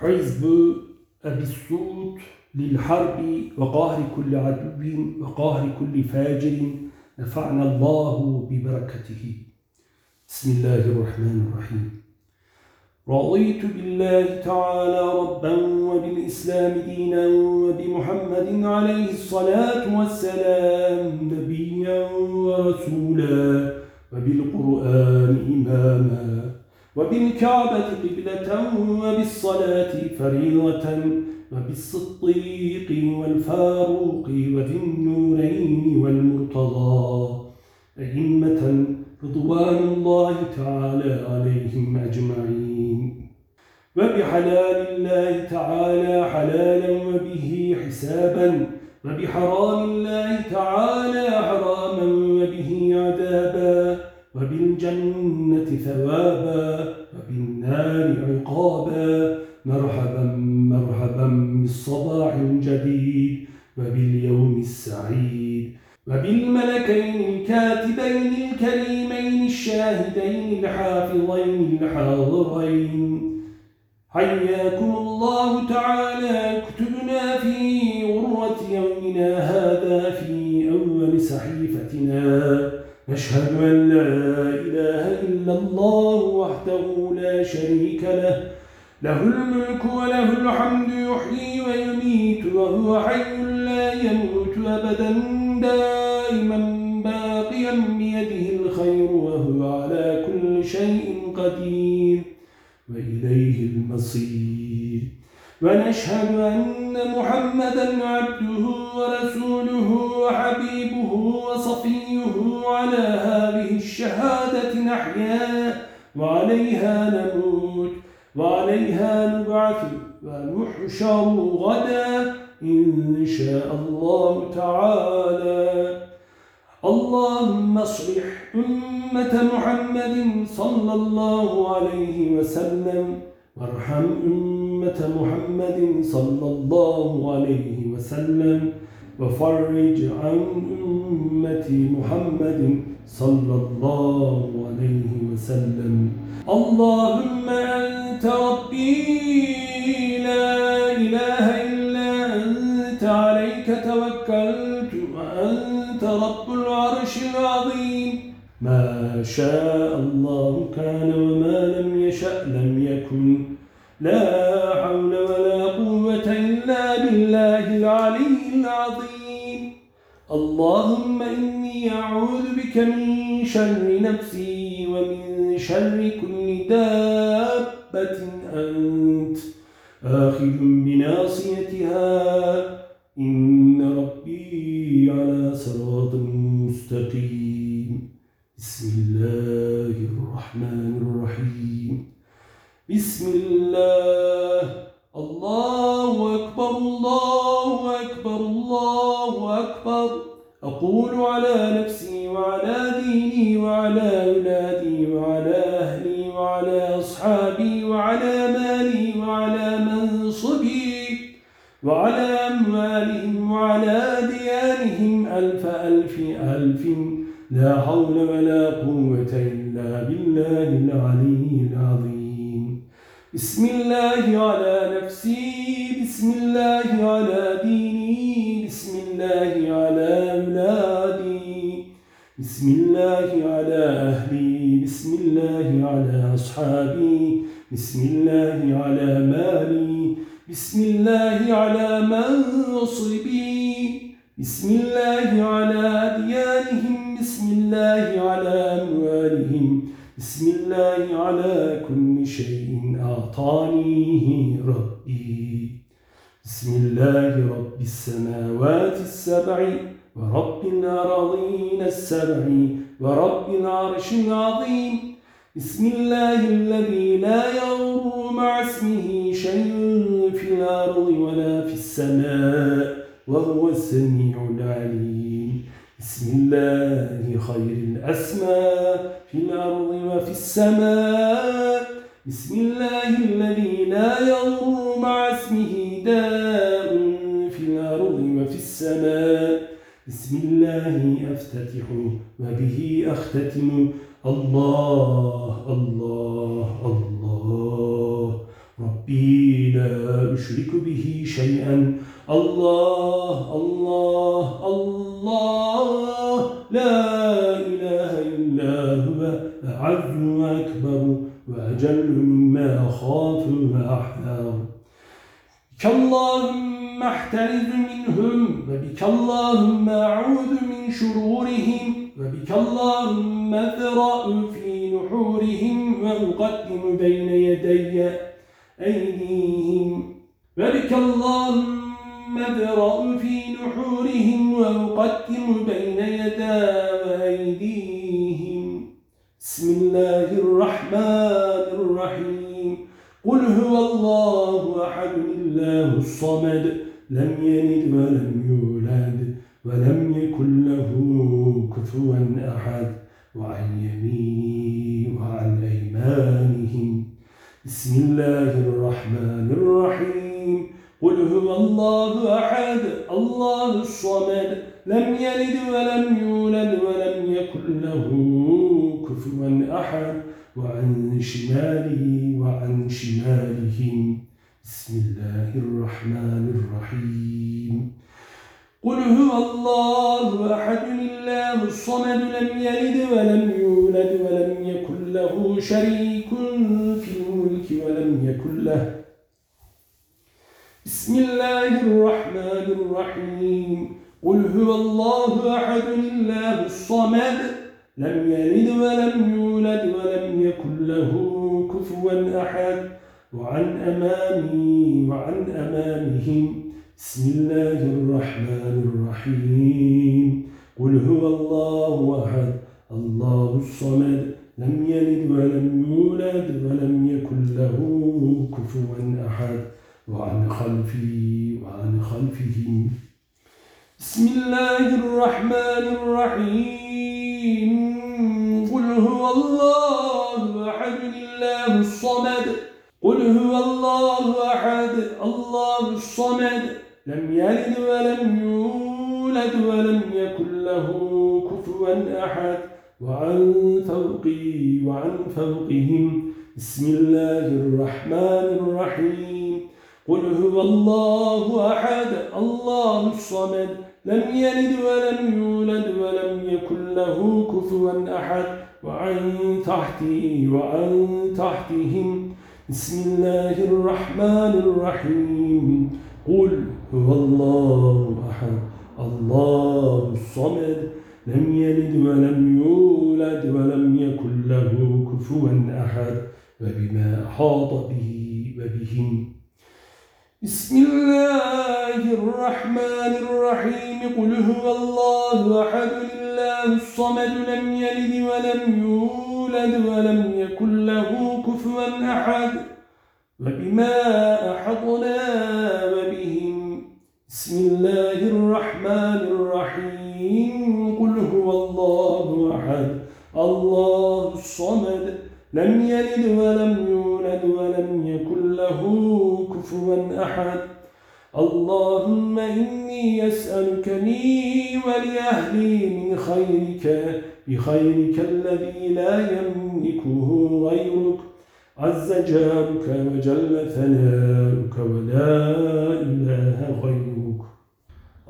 حزب أبي الصوت للحرب وقهر كل عدو وقهر كل فاجر. نفعنا الله ببركته. بسم الله الرحمن الرحيم. رضيت بالله تعالى ربا وبالإسلام دينا وبمحمد عليه الصلاة والسلام نبيا ورسولا وبالقرآن إماما. وبالكعبة قبلة وبالصلاة فريضة وبالصديق والفاروق وذي النورين والمرتضى. أئمة رضوان الله تعالى عليهم أجمعين. وبحلال الله تعالى حلالا وبه حسابا. وبحرام الله تعالى حراما وبه عذابا. وبالجنة ثوابا وبالنار عقابا. مرحبا مرحبا بالصباح الجديد وباليوم السعيد. وبالملكين الكاتبين الكريمين الشاهدين الحافظين الحاضرين. حياكم الله تعالى. اكتبنا في غرة يومنا هذا في أول صحيفتنا. نشهد أن لا إله إلا الله وحده لا شريك له. له الملك وله الحمد يحيي ويميت وهو حي لا يموت أبدا دائما باقيا بيده الخير وهو على كل شيء قدير. وإليه المصير. ونشهد أن محمدا عبده وعليها نموت وعليها نبعث ونحشر غدا إن شاء الله تعالى. اللهم اصلح أمة محمد صلى الله عليه وسلم وارحم أمة محمد صلى الله عليه وسلم وفرج عن أمة محمد صلى الله عليه وسلم. اللهم أنت ربي لا إله إلا أنت عليك توكلت وأنت رب العرش العظيم. ما شاء الله كان وما لم يشأ لم يكن. لا حول ولا قوة إلا بالله العلي العظيم. اللهم إني أعوذ بك من شر نفسي ومن شر كل دابة أنت. آخذ بناصيتها إن ربي على صراط مستقيم. بسم الله الرحمن الرحيم. بسم الله. الله أكبر الله أكبر الله أكبر. أقول على نفسي وعلى ديني وعلى أولادي وعلى أموالهم وعلى ديانهم ألف ألف ألف لا حول ولا قوة إلا بالله العلي العظيم. بسم الله على نفسي بسم الله على ديني بسم الله على أولادي بسم الله على أهلي بسم الله على أصحابي بسم الله على مالي بسم الله على منصبي بسم الله على أديانهم بسم الله على أموالهم. بسم الله على كل شيء أعطانيه ربي. بسم الله رب السماوات السبع ورب الأراضين السبع ورب العرش العظيم. بسم الله الذي لا يغر مع اسمه شيء. الأرض ولا في السماء وهو السميع العليم. بسم الله خير الأسماء في الأرض وفي السماء. بسم الله الذي لا يضر مع اسمه داء في الأرض وفي السماء. بسم الله أفتتح وبه أختتم. الله الله الله. ربي لا أشرك به شيئا. الله الله الله لا إله إلا هو أعز وأكبر وأجل مما أخاف وأحذر بك اللهم احترز منهم وبك اللهم أعوذ من شرورهم وبك اللهم اذرأ في نحورهم وأقدم بين يدي أيديهم. وبك اللهم اذرأ في نحورهم وأقدم بين يدي أيديهم بسم الله الرحمن الرحيم. قل هو الله أحد الله الصمد. لم يلد ولم يولد ولم يكن له كفوا أحد. وعن يمينه وعن أيمانهم بسم الله الرحمن الرحيم. قل هو الله أحد الله الصمد. لم يلد ولم يولد ولم يكن له كفوا أحد. وعن شماله وعن شمالهم بسم الله الرحمن الرحيم. قل هو الله أحد الله الصمد. لم يلد ولم يولد ولم يكن له شريك في يكن له بسم الله الرحمن الرحيم. قل هو الله أحد الله الصمد. لم يلد ولم يولد ولم يكن له كفوا أحد. وعن أمامي وعن أمامهم. بسم الله الرحمن الرحيم. قل هو الله أحد الله الصمد. كفوا أحد وعن خلفي وعن خلفهم بسم الله الرحمن الرحيم. قل هو الله أحد الله الصمد. قل هو الله أحد الله الصمد. لم يلد ولم يولد ولم يكن له كفوا أحد. وعن فوقي وعن فوقهم بسم الله الرحمن الرحيم. قل هو الله أحد الله الصمد. لم يلد ولم يولد ولم يكن له كفوا أحد. وعن تحتي وعن تحتهم. بسم الله الرحمن الرحيم. قل هو الله أحد الله الصمد. لم يلد ولم يولد ولم يكن له كفوا أحد. وبما أحاط به وبهم. بسم الله الرحمن الرحيم. قل هو الله أحد الله الصمد لم يلد ولم يولد ولم يكن له كفوا أحد. وبما أحطنا وبهم. بسم الله الرحمن الرحيم. قل هو الله أحد الله الصمد. لم يلد ولم يولد ولم يكن له كفوا أحد. اللهم إني أسألك لي ولأهلي من خيرك بخيرك الذي لا يملكه غيرك. عز جارك وجل ثناؤك ولا إله غيرك.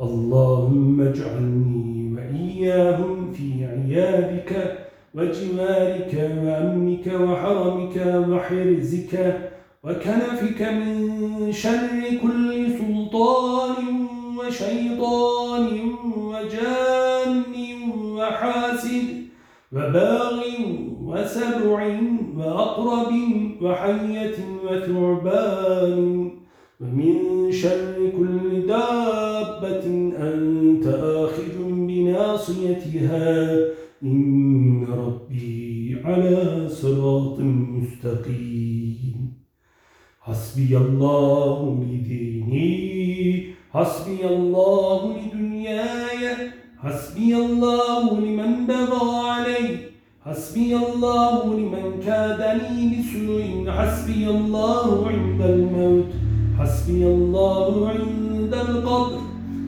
اللهم اجعلني وإياهم في عيادك وجوارك وأمنك وحرمك وحرزك وكنفك من شر كل سلطان وشيطان وجان وحاسد وباغ وسبع وأقرب وحية وثعبان ومن شر كل دابة أنت آخذ بناصيتها إن على صراط مستقيم. حسبي الله لديني حسبي الله لدنياي حسبي الله لمن بغى علي حسبي الله لمن كادني بسوء حسبي الله عند الموت حسبي الله عند القبر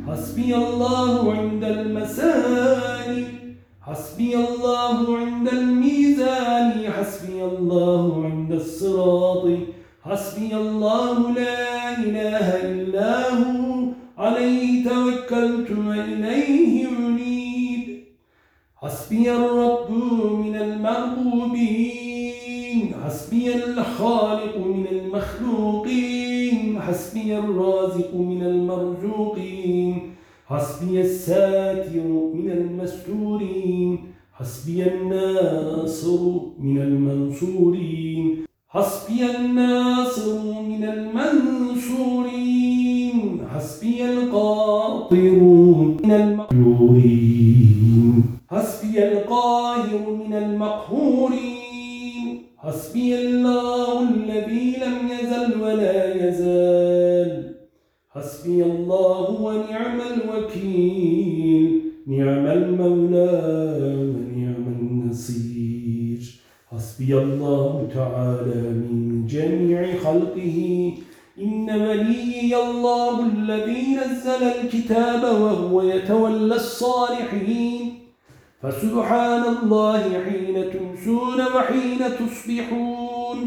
حسبي الله عند المسائل حسبي الله عند الميزان حسبي الله عند الصراط حسبي الله لا إله إلا الناصر من المنصورين. حسبي القاطر. حسبي الله تعالى من جميع خلقه. إن وليي الله الذي نزل الكتاب وهو يتولى الصالحين. فسبحان الله حين تمسون وحين تصبحون.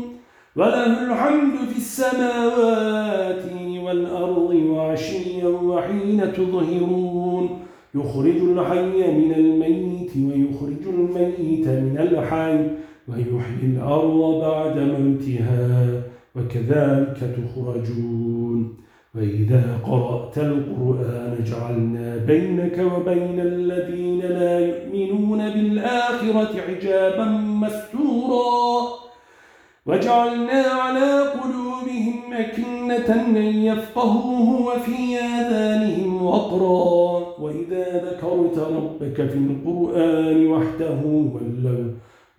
وله الحمد في السماوات والأرض وعشيا وحين تظهرون. يخرج الحي من الميت ويخرج الميت من الحي. ويحيي الأرض بعد موتها وكذلك تخرجون. وإذا قرأت القرآن جعلنا بينك وبين الذين لا يؤمنون بالآخرة عجابا مستورا. وجعلنا على قلوبهم أكنة أن يفقهوه وفي آذانهم وقرا. وإذا ذكرت ربك في القرآن وحده ولوا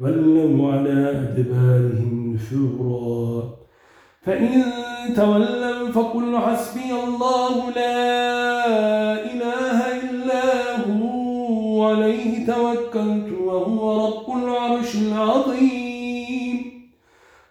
ولوا على أدبارهم نفورا فإن تولوا فقل حسبي الله لا إله إلا هو عليه توكلت وهو رب العرش العظيم.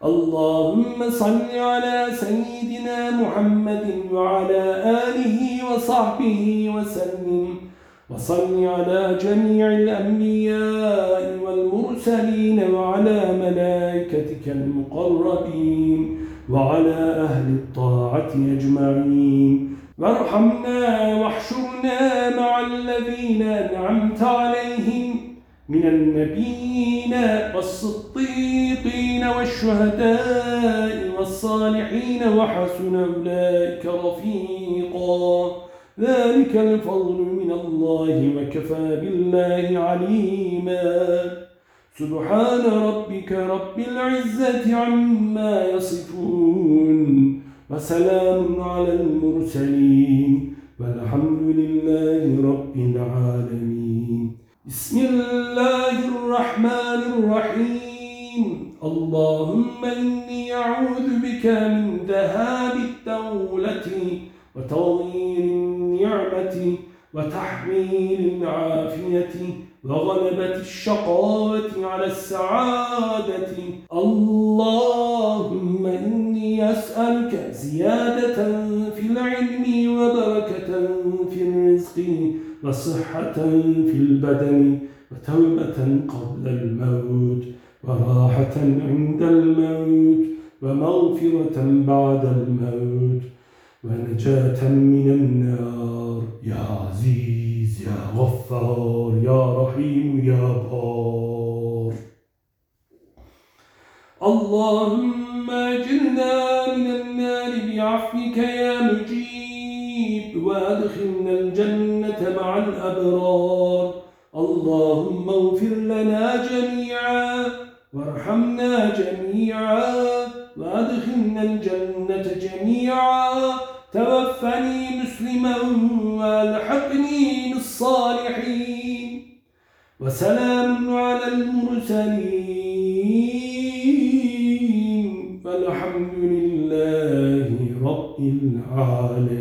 اللهم صل على سيدنا محمد وعلى آله وصحبه وسلم. وصل على جميع الأنبياء والمرسلين وعلى ملائكتك المقربين وعلى أهل الطاعة أجمعين. وارحمنا واحشرنا مع الذين أنعمت عليهم من النبيين والصديقين والشهداء والصالحين وحسن أولئك رفيقا. ذلك الفضل من الله وكفى بالله عليما. سبحان ربك رب العزة عما يصفون وسلام على المرسلين والحمد لله رب العالمين. بسم الله الرحمن الرحيم. اللهم إني أعوذ بك من ذهاب الدولة وتغيير وتحميل العافية وغلبة الشقاوة على السعادة. اللهم إني أسألك زيادة في العلم وبركة في الرزق وصحة في البدن وتوبة قبل الموت وراحة عند الموت ومغفرة بعد الموت ونجاة من النار. يا عزيز يا غفار يا رحيم يا بار. اللهم اجرنا من النار بعفوك يا مجيب وادخلنا الجنة مع الأبرار. اللهم اغفر لنا جميعا وارحمنا جميعا. وأدخلنا الجنة جميعا. توفني مسلما والحقني بالصالحين وسلام على المرسلين. والحمد لله رب العالمين.